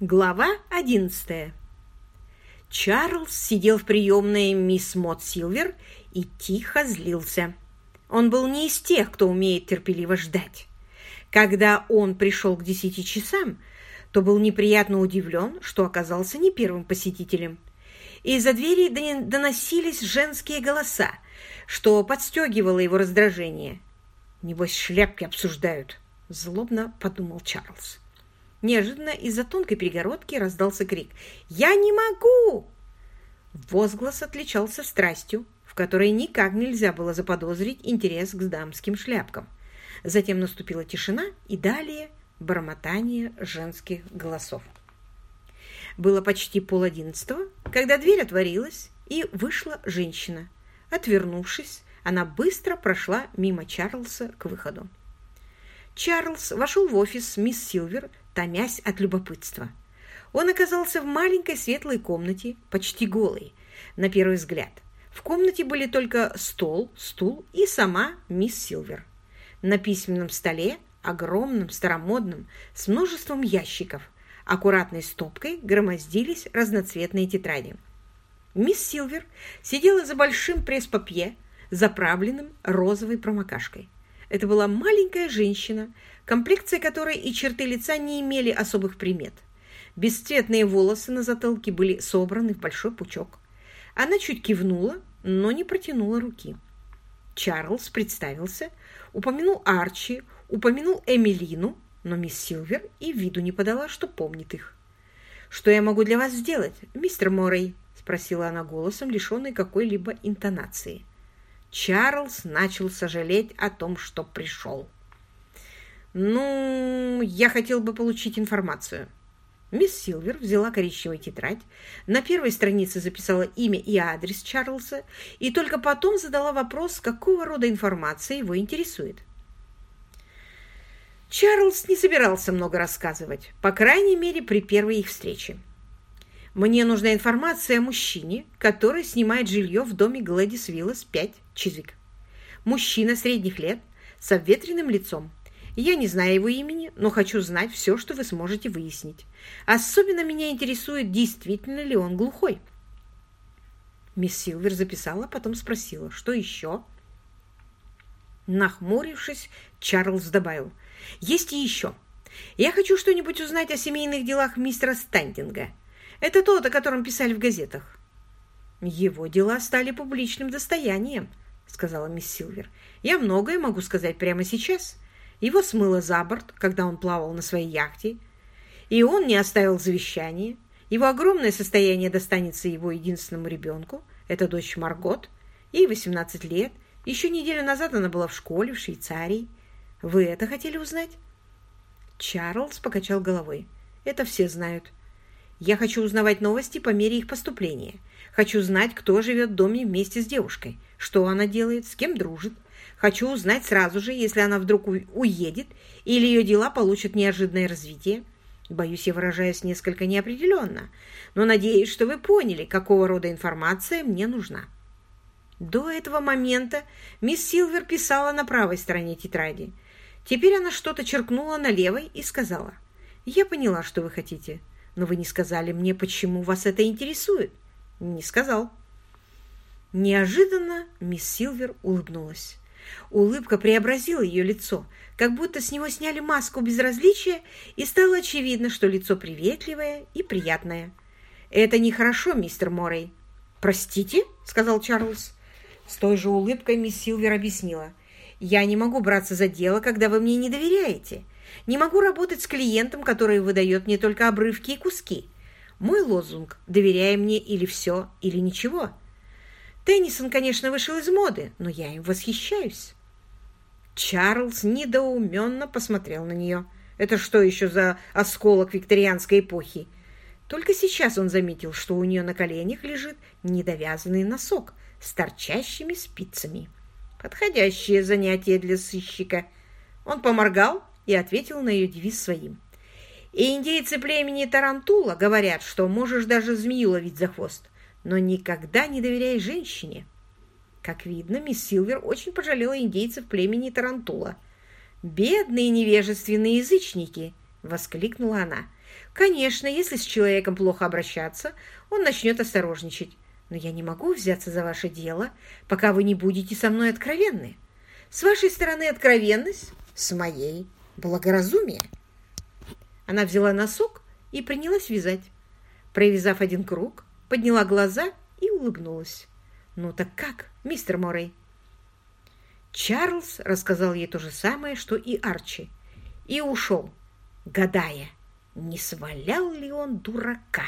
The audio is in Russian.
Глава одиннадцатая. Чарльз сидел в приемной мисс Мот Силвер и тихо злился. Он был не из тех, кто умеет терпеливо ждать. Когда он пришел к десяти часам, то был неприятно удивлен, что оказался не первым посетителем. Из-за двери доносились женские голоса, что подстегивало его раздражение. «Небось, шляпки обсуждают», — злобно подумал Чарльз. Неожиданно из-за тонкой перегородки раздался крик «Я не могу!». Возглас отличался страстью, в которой никак нельзя было заподозрить интерес к дамским шляпкам. Затем наступила тишина и далее бормотание женских голосов. Было почти пол одиннадцатого, когда дверь отворилась, и вышла женщина. Отвернувшись, она быстро прошла мимо Чарльза к выходу. Чарльз вошел в офис мисс Силвер, томясь от любопытства. Он оказался в маленькой светлой комнате, почти голой, на первый взгляд. В комнате были только стол, стул и сама мисс Силвер. На письменном столе, огромном, старомодном, с множеством ящиков, аккуратной стопкой громоздились разноцветные тетради. Мисс Силвер сидела за большим пресс-папье, заправленным розовой промокашкой. Это была маленькая женщина, комплекция которой и черты лица не имели особых примет. Бесцветные волосы на затылке были собраны в большой пучок. Она чуть кивнула, но не протянула руки. Чарльз представился, упомянул Арчи, упомянул Эмилину, но мисс Силвер и виду не подала, что помнит их. «Что я могу для вас сделать, мистер Моррей?» – спросила она голосом, лишенной какой-либо интонации. Чарльз начал сожалеть о том, что пришел. «Ну, я хотел бы получить информацию». Мисс Силвер взяла коричневую тетрадь, на первой странице записала имя и адрес Чарльза и только потом задала вопрос, какого рода информация его интересует. Чарльз не собирался много рассказывать, по крайней мере, при первой их встрече. Мне нужна информация о мужчине, который снимает жилье в доме Глэдис Виллас 5, Чизвик. Мужчина средних лет, с обветренным лицом. Я не знаю его имени, но хочу знать все, что вы сможете выяснить. Особенно меня интересует, действительно ли он глухой. Мисс Силвер записала, потом спросила, что еще? Нахмурившись, Чарльз добавил, есть и еще. Я хочу что-нибудь узнать о семейных делах мистера Стандинга. Это тот, о котором писали в газетах. Его дела стали публичным достоянием, сказала мисс Силвер. Я многое могу сказать прямо сейчас. Его смыло за борт, когда он плавал на своей яхте, и он не оставил завещание. Его огромное состояние достанется его единственному ребенку, это дочь Маргот, ей 18 лет. Еще неделю назад она была в школе в Швейцарии. Вы это хотели узнать? Чарльз покачал головой. Это все знают. Я хочу узнавать новости по мере их поступления. Хочу знать, кто живет в доме вместе с девушкой, что она делает, с кем дружит. Хочу узнать сразу же, если она вдруг уедет или ее дела получат неожиданное развитие. Боюсь, я выражаюсь несколько неопределенно, но надеюсь, что вы поняли, какого рода информация мне нужна. До этого момента мисс Силвер писала на правой стороне тетради. Теперь она что-то черкнула на левой и сказала. «Я поняла, что вы хотите. Но вы не сказали мне, почему вас это интересует. Не сказал. Неожиданно мисс Силвер улыбнулась. Улыбка преобразила ее лицо, как будто с него сняли маску безразличия, и стало очевидно, что лицо приветливое и приятное. «Это нехорошо, мистер Моррей». «Простите?» — сказал Чарльз. С той же улыбкой мисс Силвер объяснила. «Я не могу браться за дело, когда вы мне не доверяете. Не могу работать с клиентом, который выдает мне только обрывки и куски. Мой лозунг «Доверяй мне или все, или ничего». Теннисон, конечно, вышел из моды, но я им восхищаюсь. Чарльз недоуменно посмотрел на нее. Это что еще за осколок викторианской эпохи? Только сейчас он заметил, что у нее на коленях лежит недовязанный носок с торчащими спицами. Подходящее занятие для сыщика. Он поморгал и ответил на ее девиз своим. И индейцы племени Тарантула говорят, что можешь даже змею ловить за хвост, но никогда не доверяй женщине. Как видно, мисс Силвер очень пожалела индейцев племени Тарантула. «Бедные невежественные язычники!» — воскликнула она. Конечно, если с человеком плохо обращаться, он начнет осторожничать. Но я не могу взяться за ваше дело, пока вы не будете со мной откровенны. С вашей стороны откровенность, с моей благоразумие. Она взяла носок и принялась вязать. Провязав один круг, подняла глаза и улыбнулась. «Ну так как, мистер Моррей?» Чарльз рассказал ей то же самое, что и Арчи, и ушел, гадая, не свалял ли он дурака.